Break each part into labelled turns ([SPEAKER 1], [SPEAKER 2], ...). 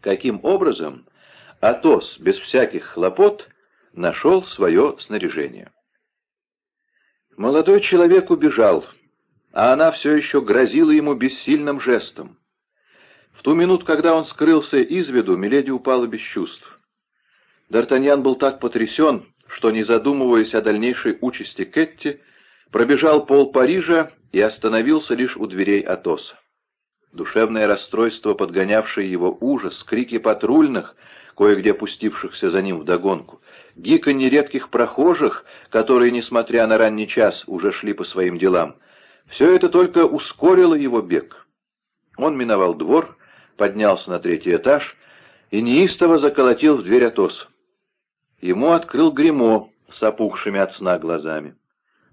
[SPEAKER 1] каким образом Атос без всяких хлопот нашел свое снаряжение. Молодой человек убежал, а она все еще грозила ему бессильным жестом. В ту минуту, когда он скрылся из виду, Миледи упала без чувств. Д'Артаньян был так потрясен, что, не задумываясь о дальнейшей участи Кетти, пробежал пол Парижа и остановился лишь у дверей Атоса. Душевное расстройство, подгонявшее его ужас, крики патрульных, кое-где пустившихся за ним вдогонку, гиканье редких прохожих, которые, несмотря на ранний час, уже шли по своим делам, все это только ускорило его бег. Он миновал двор, поднялся на третий этаж и неистово заколотил в дверь Атоса. Ему открыл гримо с опухшими от сна глазами.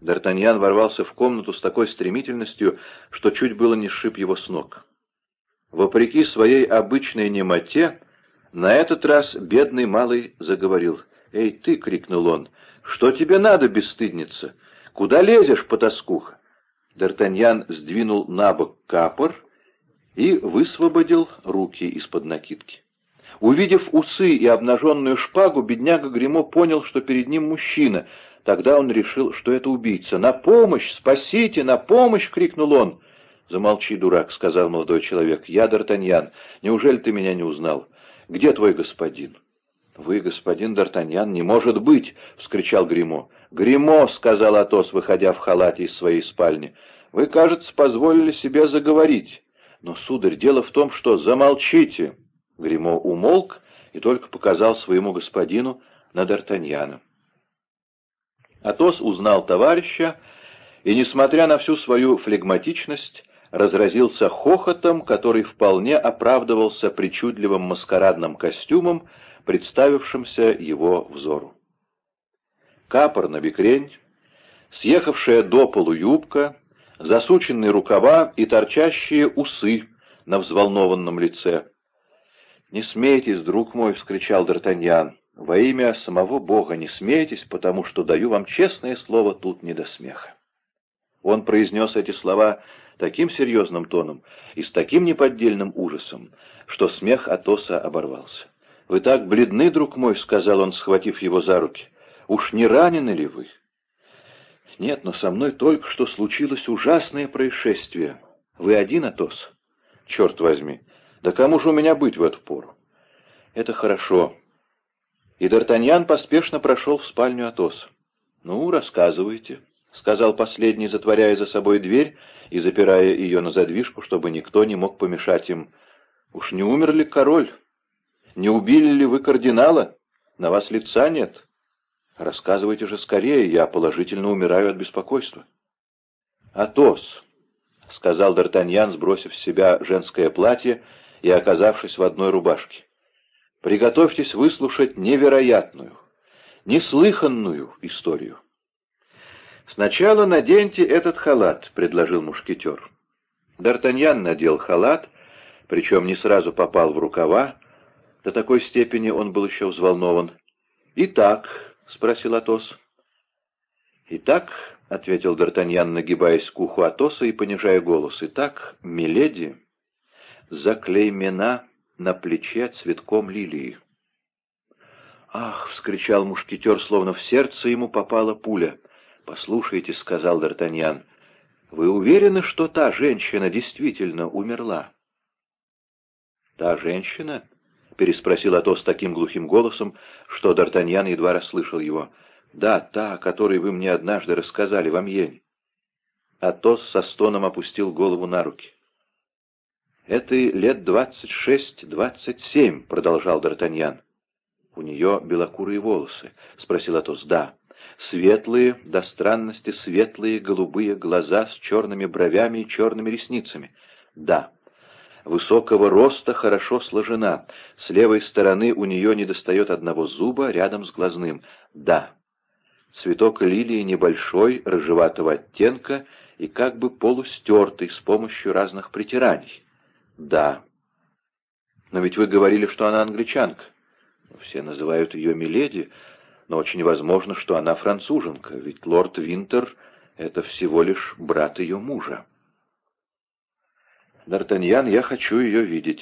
[SPEAKER 1] Д'Артаньян ворвался в комнату с такой стремительностью, что чуть было не сшиб его с ног. Вопреки своей обычной немоте, на этот раз бедный малый заговорил. «Эй, ты!» — крикнул он. «Что тебе надо, бесстыдница? Куда лезешь, потаскуха?» Д'Артаньян сдвинул на бок капор и высвободил руки из-под накидки. Увидев усы и обнаженную шпагу, бедняга Гремо понял, что перед ним мужчина. Тогда он решил, что это убийца. «На помощь! Спасите! На помощь!» — крикнул он. «Замолчи, дурак», — сказал молодой человек. «Я Д'Артаньян. Неужели ты меня не узнал? Где твой господин?» «Вы, господин Д'Артаньян, не может быть!» — вскричал Гримо. «Гримо!» — сказал Атос, выходя в халате из своей спальни. «Вы, кажется, позволили себе заговорить. Но, сударь, дело в том, что... Замолчите!» Гримо умолк и только показал своему господину на Д'Артаньяна. Атос узнал товарища и, несмотря на всю свою флегматичность, разразился хохотом, который вполне оправдывался причудливым маскарадным костюмом, представившимся его взору. Капор на бекрень, съехавшая до полу юбка, засученные рукава и торчащие усы на взволнованном лице. «Не смейтесь, друг мой!» — вскричал Д'Артаньян. «Во имя самого Бога не смейтесь, потому что даю вам честное слово, тут не до смеха». Он произнес эти слова таким серьезным тоном и с таким неподдельным ужасом, что смех Атоса оборвался. «Вы так бледны, друг мой», — сказал он, схватив его за руки. «Уж не ранены ли вы?» «Нет, но со мной только что случилось ужасное происшествие. Вы один, Атос?» «Черт возьми! Да кому же у меня быть в эту пору?» «Это хорошо». И Д'Артаньян поспешно прошел в спальню Атоса. «Ну, рассказывайте», — сказал последний, затворяя за собой дверь и запирая ее на задвижку, чтобы никто не мог помешать им. «Уж не умер ли король? Не убили ли вы кардинала? На вас лица нет?» «Рассказывайте же скорее, я положительно умираю от беспокойства». «Атос», — сказал Д'Артаньян, сбросив с себя женское платье и оказавшись в одной рубашке. «Приготовьтесь выслушать невероятную, неслыханную историю». «Сначала наденьте этот халат», — предложил мушкетер. Д'Артаньян надел халат, причем не сразу попал в рукава, до такой степени он был еще взволнован. «Итак», — спросил Атос. «Итак», — ответил Д'Артаньян, нагибаясь к уху Атоса и понижая голос, — «итак, миледи заклеймена на плече цветком лилии». «Ах!» — вскричал мушкетер, словно в сердце ему попала пуля. «Послушайте», — сказал Д'Артаньян, — «вы уверены, что та женщина действительно умерла?» «Та женщина?» — переспросил Атос таким глухим голосом, что Д'Артаньян едва расслышал его. «Да, та, о которой вы мне однажды рассказали в Амьене». Атос со стоном опустил голову на руки. «Этой лет двадцать шесть-двадцать семь», — продолжал Д'Артаньян. «У нее белокурые волосы?» — спросил Атос. «Да». «Светлые, до странности светлые голубые глаза с черными бровями и черными ресницами?» «Да» высокого роста, хорошо сложена. С левой стороны у нее недостает одного зуба рядом с глазным. Да. Цветок лилии небольшой, рыжеватого оттенка и как бы полустертый с помощью разных притираний. Да. Но ведь вы говорили, что она англичанка. Все называют ее Миледи, но очень возможно, что она француженка, ведь лорд Винтер — это всего лишь брат ее мужа. «Д'Артаньян, я хочу ее видеть».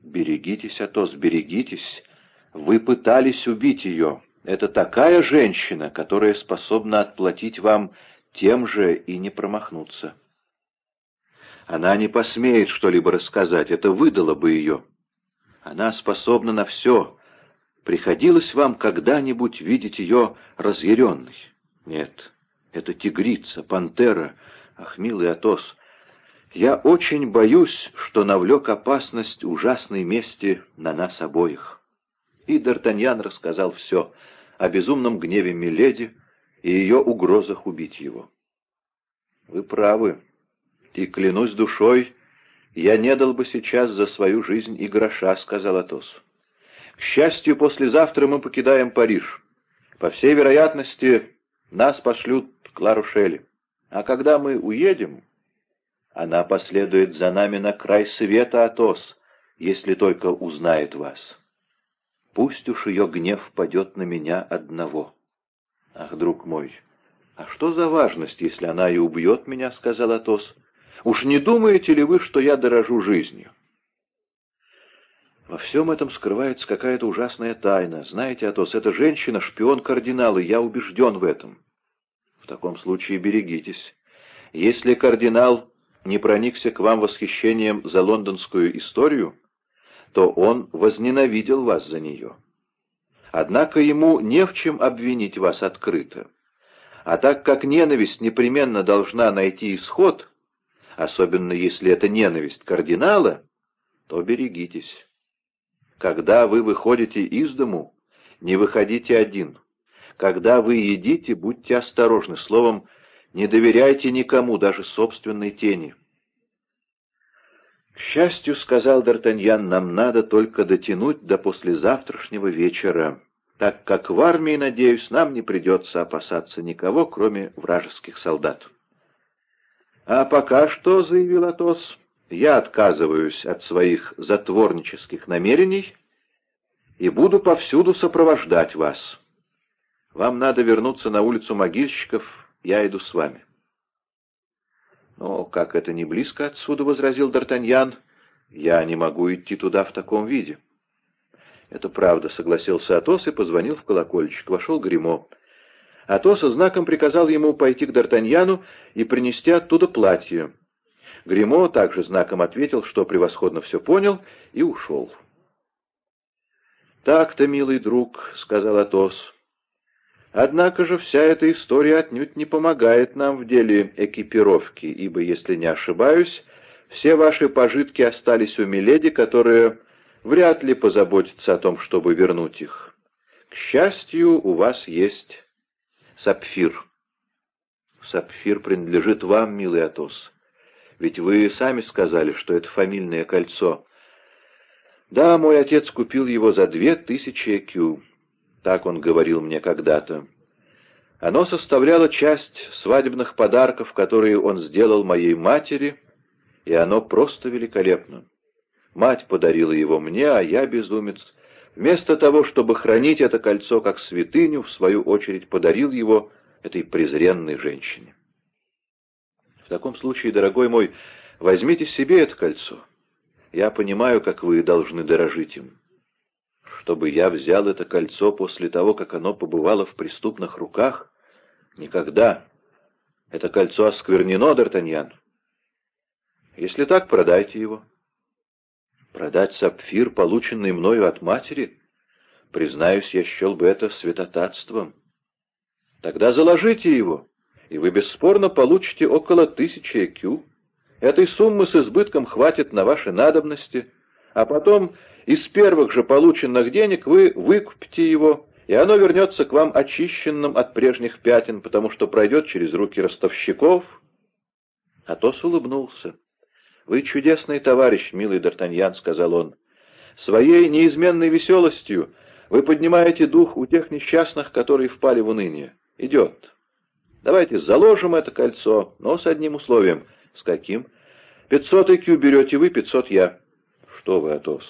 [SPEAKER 1] «Берегитесь, Атос, берегитесь. Вы пытались убить ее. Это такая женщина, которая способна отплатить вам тем же и не промахнуться. Она не посмеет что-либо рассказать, это выдало бы ее. Она способна на все. Приходилось вам когда-нибудь видеть ее разъяренной? Нет, это тигрица, пантера. Ах, милый Атос, я очень боюсь, что навлек опасность ужасной мести на нас обоих. И Д'Артаньян рассказал все о безумном гневе Миледи и ее угрозах убить его. Вы правы, и клянусь душой, я не дал бы сейчас за свою жизнь и гроша, — сказал Атос. К счастью, послезавтра мы покидаем Париж. По всей вероятности, нас пошлют к Ларушеле. А когда мы уедем, она последует за нами на край света, Атос, если только узнает вас. Пусть уж ее гнев падет на меня одного. Ах, друг мой, а что за важность, если она и убьет меня, — сказал Атос. Уж не думаете ли вы, что я дорожу жизнью? Во всем этом скрывается какая-то ужасная тайна. Знаете, Атос, эта женщина — шпион кардинала, я убежден в этом. В таком случае берегитесь. Если кардинал не проникся к вам восхищением за лондонскую историю, то он возненавидел вас за нее. Однако ему не в чем обвинить вас открыто. А так как ненависть непременно должна найти исход, особенно если это ненависть кардинала, то берегитесь. Когда вы выходите из дому, не выходите один. Когда вы едите, будьте осторожны. Словом, не доверяйте никому, даже собственной тени. «К счастью, — сказал Д'Артаньян, — нам надо только дотянуть до послезавтрашнего вечера, так как в армии, надеюсь, нам не придется опасаться никого, кроме вражеских солдат». «А пока что, — заявил Атос, — я отказываюсь от своих затворнических намерений и буду повсюду сопровождать вас. Вам надо вернуться на улицу могильщиков, я иду с вами». «Но как это не близко отсюда?» — возразил Д'Артаньян. «Я не могу идти туда в таком виде». «Это правда», — согласился Атос и позвонил в колокольчик. Вошел Гримо. Атос знаком приказал ему пойти к Д'Артаньяну и принести оттуда платье. Гримо также знаком ответил, что превосходно все понял, и ушел. «Так-то, милый друг», — сказал Атос, — Однако же вся эта история отнюдь не помогает нам в деле экипировки, ибо, если не ошибаюсь, все ваши пожитки остались у Миледи, которая вряд ли позаботится о том, чтобы вернуть их. К счастью, у вас есть сапфир. Сапфир принадлежит вам, милый Атос. Ведь вы сами сказали, что это фамильное кольцо. Да, мой отец купил его за две тысячи экю. Так он говорил мне когда-то. Оно составляло часть свадебных подарков, которые он сделал моей матери, и оно просто великолепно. Мать подарила его мне, а я, безумец, вместо того, чтобы хранить это кольцо как святыню, в свою очередь подарил его этой презренной женщине. В таком случае, дорогой мой, возьмите себе это кольцо. Я понимаю, как вы должны дорожить им чтобы я взял это кольцо после того, как оно побывало в преступных руках? Никогда. Это кольцо осквернено, Д'Артаньян. Если так, продайте его. Продать сапфир, полученный мною от матери? Признаюсь, я счел бы это святотатством. Тогда заложите его, и вы бесспорно получите около тысячи экю. Этой суммы с избытком хватит на ваши надобности, а потом из первых же полученных денег вы выкупите его, и оно вернется к вам очищенным от прежних пятен, потому что пройдет через руки ростовщиков. Атос улыбнулся. — Вы чудесный товарищ, милый Д'Артаньян, — сказал он. — Своей неизменной веселостью вы поднимаете дух у тех несчастных, которые впали в уныние. Идет. Давайте заложим это кольцо, но с одним условием. — С каким? — Пятьсот икю берете вы, пятьсот я. — Что вы, Атос?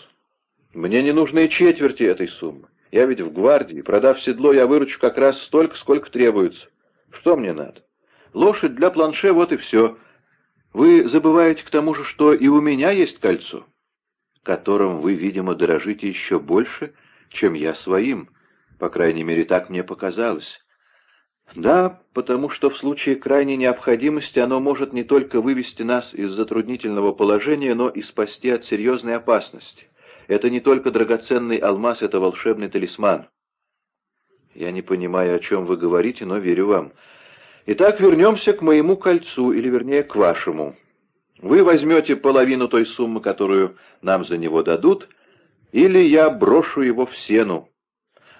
[SPEAKER 1] Мне не нужны четверти этой суммы. Я ведь в гвардии. Продав седло, я выручу как раз столько, сколько требуется. Что мне надо? Лошадь для планше, вот и все. Вы забываете к тому же, что и у меня есть кольцо. которым вы, видимо, дорожите еще больше, чем я своим. По крайней мере, так мне показалось. Да, потому что в случае крайней необходимости оно может не только вывести нас из затруднительного положения, но и спасти от серьезной опасности. Это не только драгоценный алмаз, это волшебный талисман. Я не понимаю, о чем вы говорите, но верю вам. Итак, вернемся к моему кольцу, или вернее к вашему. Вы возьмете половину той суммы, которую нам за него дадут, или я брошу его в сену.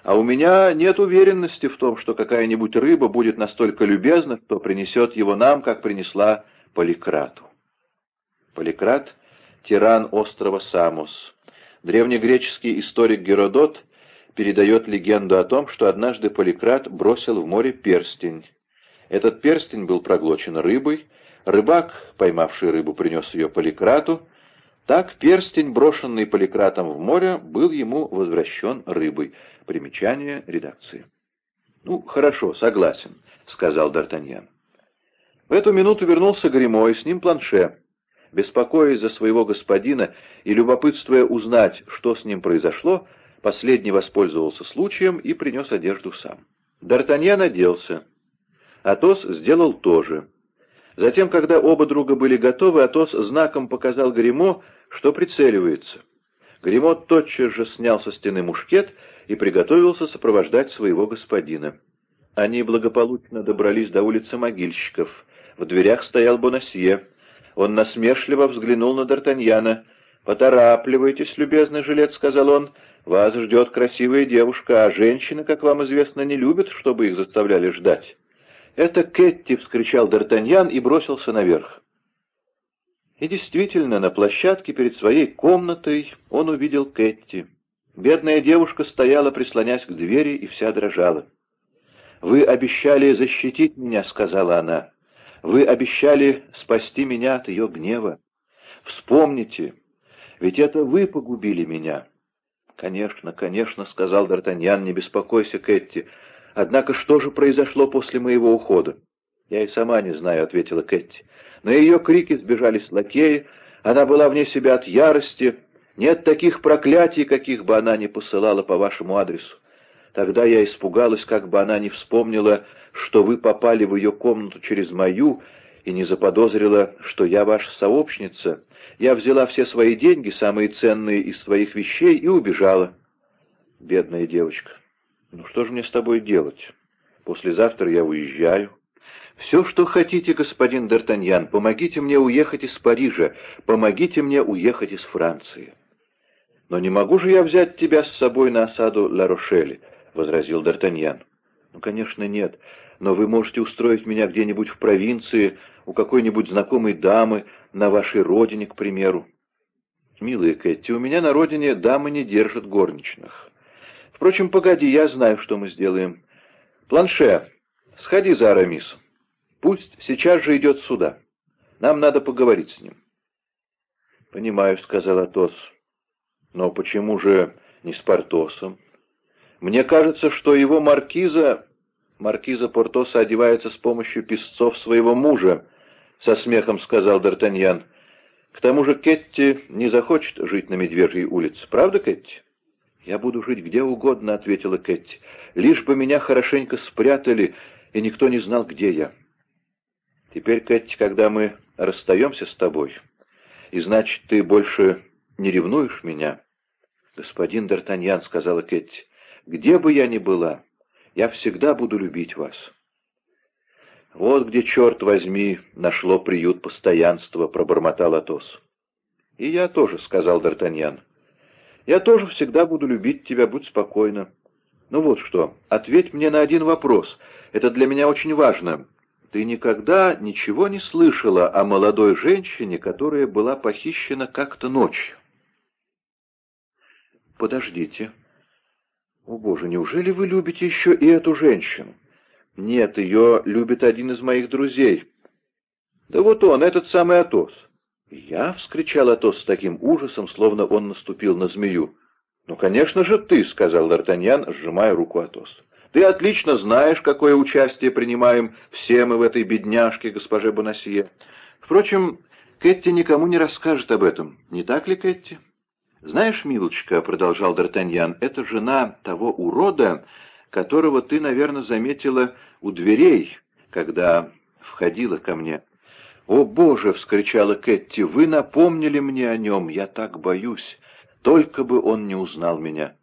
[SPEAKER 1] А у меня нет уверенности в том, что какая-нибудь рыба будет настолько любезна, что принесет его нам, как принесла Поликрату. Поликрат — тиран острова Самос. Древнегреческий историк Геродот передает легенду о том, что однажды Поликрат бросил в море перстень. Этот перстень был проглочен рыбой, рыбак, поймавший рыбу, принес ее Поликрату, так перстень, брошенный Поликратом в море, был ему возвращен рыбой. Примечание редакции. «Ну, хорошо, согласен», — сказал Д'Артаньян. В эту минуту вернулся Гремо и с ним планше. Беспокоясь за своего господина и любопытствуя узнать, что с ним произошло, последний воспользовался случаем и принес одежду сам. Д'Артаньян оделся. Атос сделал то же. Затем, когда оба друга были готовы, Атос знаком показал Гремо, что прицеливается. Гремо тотчас же снял со стены мушкет и приготовился сопровождать своего господина. Они благополучно добрались до улицы могильщиков. В дверях стоял Бонасье. Он насмешливо взглянул на Д'Артаньяна. «Поторапливайтесь, любезный жилет», — сказал он. «Вас ждет красивая девушка, а женщины, как вам известно, не любят, чтобы их заставляли ждать». «Это Кэтти!» — вскричал Д'Артаньян и бросился наверх. И действительно, на площадке перед своей комнатой он увидел Кэтти. Бедная девушка стояла, прислонясь к двери, и вся дрожала. «Вы обещали защитить меня», — сказала она. «Вы обещали спасти меня от ее гнева. Вспомните, ведь это вы погубили меня». «Конечно, конечно», — сказал Д'Артаньян, — «не беспокойся, Кэтти. Однако что же произошло после моего ухода?» «Я и сама не знаю», — ответила Кэтти. На ее крики сбежались лакеи, она была вне себя от ярости. Нет таких проклятий, каких бы она ни посылала по вашему адресу. Тогда я испугалась, как бы она не вспомнила, что вы попали в ее комнату через мою, и не заподозрила, что я ваша сообщница. Я взяла все свои деньги, самые ценные из своих вещей, и убежала. Бедная девочка. Ну что же мне с тобой делать? Послезавтра я уезжаю. «Все, что хотите, господин Д'Артаньян, помогите мне уехать из Парижа, помогите мне уехать из Франции». «Но не могу же я взять тебя с собой на осаду Ла-Рошели», — возразил Д'Артаньян. «Ну, конечно, нет, но вы можете устроить меня где-нибудь в провинции, у какой-нибудь знакомой дамы, на вашей родине, к примеру». «Милая Кэти, у меня на родине дамы не держат горничных. Впрочем, погоди, я знаю, что мы сделаем. Планше, сходи за Арамисом». Пусть сейчас же идет сюда. Нам надо поговорить с ним. — Понимаю, — сказал Атос. — Но почему же не с Портосом? Мне кажется, что его маркиза... Маркиза Портоса одевается с помощью песцов своего мужа, — со смехом сказал Д'Артаньян. К тому же Кетти не захочет жить на Медвежьей улице. Правда, Кетти? «Я буду жить где угодно», — ответила Кэти. «Лишь бы меня хорошенько спрятали, и никто не знал, где я». Теперь, Кэти, когда мы расстаемся с тобой, и значит, ты больше не ревнуешь меня? Господин Д'Артаньян, — сказала Кэти, — где бы я ни была, я всегда буду любить вас. Вот где, черт возьми, нашло приют постоянства, — пробормотал Атос. И я тоже, — сказал Д'Артаньян. Я тоже всегда буду любить тебя, будь спокойна. Ну вот что, ответь мне на один вопрос, это для меня очень важно. Ты никогда ничего не слышала о молодой женщине, которая была похищена как-то ночью? Подождите. О, Боже, неужели вы любите еще и эту женщину? Нет, ее любит один из моих друзей. Да вот он, этот самый Атос. Я, — вскричал Атос с таким ужасом, словно он наступил на змею. Ну, конечно же, ты, — сказал Д'Артаньян, сжимая руку Атоса. Ты отлично знаешь, какое участие принимаем все мы в этой бедняжке, госпоже Бонасье. Впрочем, Кэти никому не расскажет об этом, не так ли, Кэти? «Знаешь, милочка», — продолжал Д'Артаньян, — «это жена того урода, которого ты, наверное, заметила у дверей, когда входила ко мне». «О, Боже!» — вскричала Кэтти, — «вы напомнили мне о нем, я так боюсь. Только бы он не узнал меня».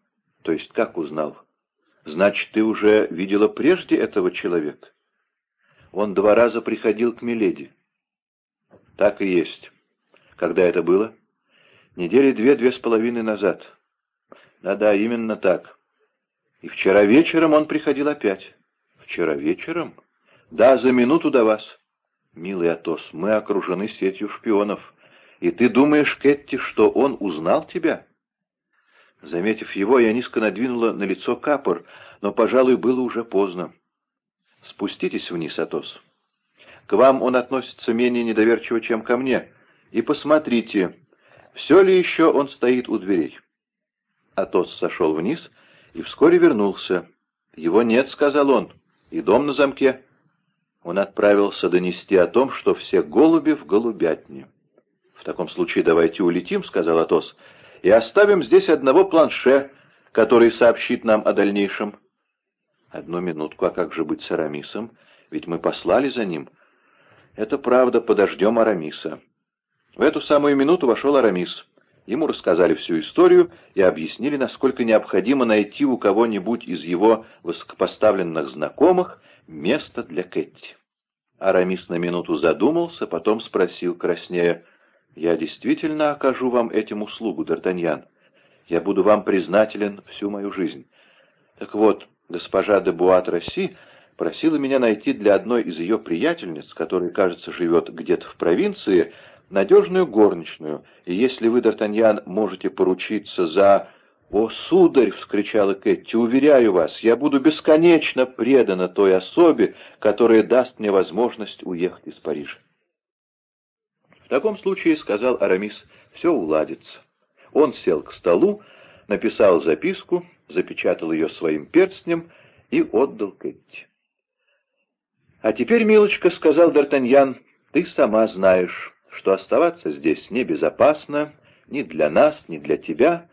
[SPEAKER 1] «То есть как узнал?» «Значит, ты уже видела прежде этого человека?» «Он два раза приходил к Миледи». «Так и есть. Когда это было?» «Недели две-две с половиной назад». «Да-да, именно так. И вчера вечером он приходил опять». «Вчера вечером?» «Да, за минуту до вас». «Милый Атос, мы окружены сетью шпионов. И ты думаешь, Кэтти, что он узнал тебя?» Заметив его, я низко надвинула на лицо капор, но, пожалуй, было уже поздно. «Спуститесь вниз, Атос. К вам он относится менее недоверчиво, чем ко мне. И посмотрите, все ли еще он стоит у дверей». Атос сошел вниз и вскоре вернулся. «Его нет», — сказал он, — «и дом на замке». Он отправился донести о том, что все голуби в голубятне. «В таком случае давайте улетим», — сказал Атос, — и оставим здесь одного планше, который сообщит нам о дальнейшем. Одну минутку, а как же быть с Арамисом? Ведь мы послали за ним. Это правда, подождем Арамиса. В эту самую минуту вошел Арамис. Ему рассказали всю историю и объяснили, насколько необходимо найти у кого-нибудь из его высокопоставленных знакомых место для Кэти. Арамис на минуту задумался, потом спросил краснея, «Я действительно окажу вам этим услугу, Д'Артаньян. Я буду вам признателен всю мою жизнь. Так вот, госпожа де Буат-Росси просила меня найти для одной из ее приятельниц, которая, кажется, живет где-то в провинции, надежную горничную, и если вы, Д'Артаньян, можете поручиться за... «О, сударь!» — вскричала Кэти, — «уверяю вас, я буду бесконечно предана той особе, которая даст мне возможность уехать из Парижа». «В таком случае, — сказал Арамис, — все уладится». Он сел к столу, написал записку, запечатал ее своим перстнем и отдал Кэтти. «А теперь, милочка, — сказал Д'Артаньян, — ты сама знаешь, что оставаться здесь небезопасно ни для нас, ни для тебя,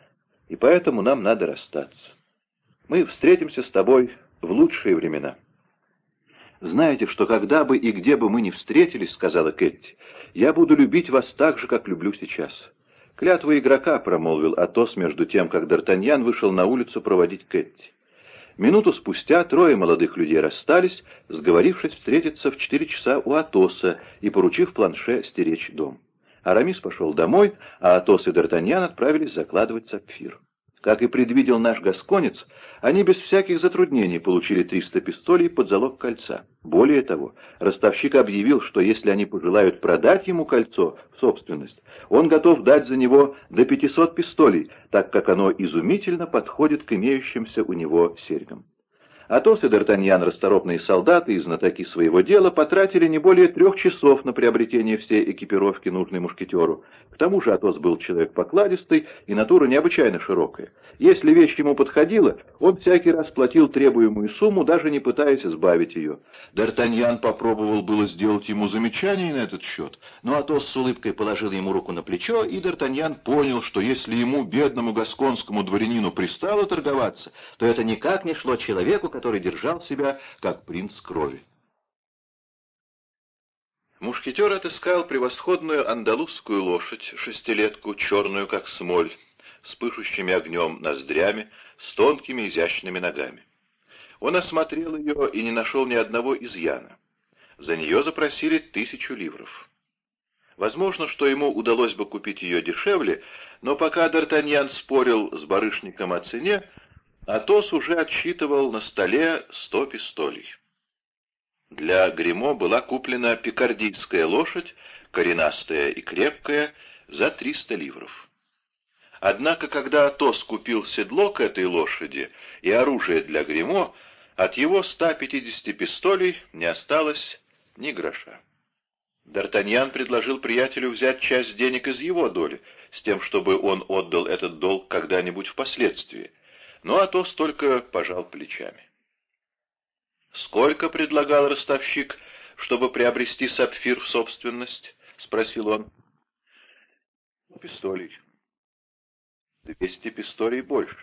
[SPEAKER 1] и поэтому нам надо расстаться. Мы встретимся с тобой в лучшие времена». «Знаете, что когда бы и где бы мы ни встретились, — сказала Кэтти, — я буду любить вас так же, как люблю сейчас». «Клятва игрока», — промолвил Атос между тем, как Д'Артаньян вышел на улицу проводить Кэтти. Минуту спустя трое молодых людей расстались, сговорившись встретиться в четыре часа у Атоса и поручив планше стеречь дом. Арамис пошел домой, а Атос и Д'Артаньян отправились закладывать сапфир. Как и предвидел наш гасконец, они без всяких затруднений получили 300 пистолей под залог кольца. Более того, ростовщик объявил, что если они пожелают продать ему кольцо в собственность, он готов дать за него до 500 пистолей, так как оно изумительно подходит к имеющимся у него серьгам. Атос и Д'Артаньян, расторопные солдаты и знатоки своего дела, потратили не более трех часов на приобретение всей экипировки, нужной мушкетеру. К тому же Атос был человек покладистый и натура необычайно широкая. Если вещь ему подходила, он всякий раз платил требуемую сумму, даже не пытаясь избавить ее. Д'Артаньян попробовал было сделать ему замечание на этот счет, но Атос с улыбкой положил ему руку на плечо, и Д'Артаньян понял, что если ему, бедному гасконскому дворянину, пристало торговаться, то это никак не шло человеку, который держал себя как принц крови. Мушкетер отыскал превосходную андалузскую лошадь, шестилетку, черную как смоль, с пышущими огнем ноздрями, с тонкими изящными ногами. Он осмотрел ее и не нашел ни одного изъяна. За нее запросили тысячу ливров. Возможно, что ему удалось бы купить ее дешевле, но пока Д'Артаньян спорил с барышником о цене, Атос уже отсчитывал на столе сто пистолей. Для гримо была куплена пикардийская лошадь, коренастая и крепкая, за триста ливров. Однако, когда Атос купил седло к этой лошади и оружие для гримо, от его 150 пистолей не осталось ни гроша. Д'Артаньян предложил приятелю взять часть денег из его доли, с тем, чтобы он отдал этот долг когда-нибудь впоследствии но Атос только пожал плечами. «Сколько предлагал ростовщик, чтобы приобрести сапфир в собственность?» — спросил он. «Пистолей». двести пистолей больше.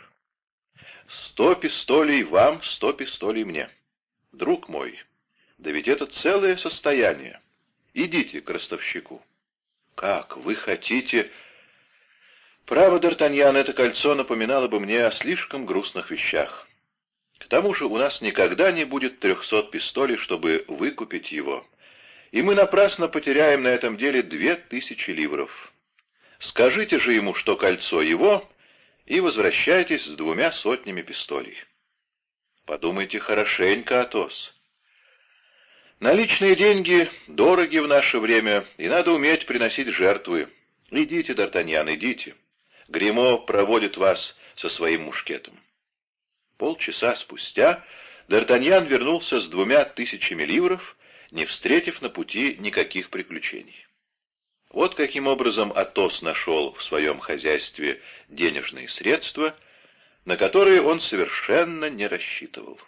[SPEAKER 1] Сто пистолей вам, сто пистолей мне. Друг мой, да ведь это целое состояние. Идите к ростовщику. Как, вы хотите... Право, Д'Артаньян, это кольцо напоминало бы мне о слишком грустных вещах. К тому же у нас никогда не будет трехсот пистолей, чтобы выкупить его. И мы напрасно потеряем на этом деле две тысячи ливров. Скажите же ему, что кольцо его, и возвращайтесь с двумя сотнями пистолей. Подумайте хорошенько, Атос. Наличные деньги дороги в наше время, и надо уметь приносить жертвы. Идите, Д'Артаньян, идите. Гримо проводит вас со своим мушкетом. Полчаса спустя Д'Артаньян вернулся с двумя тысячами ливров, не встретив на пути никаких приключений. Вот каким образом Атос нашел в своем хозяйстве денежные средства, на которые он совершенно не рассчитывал.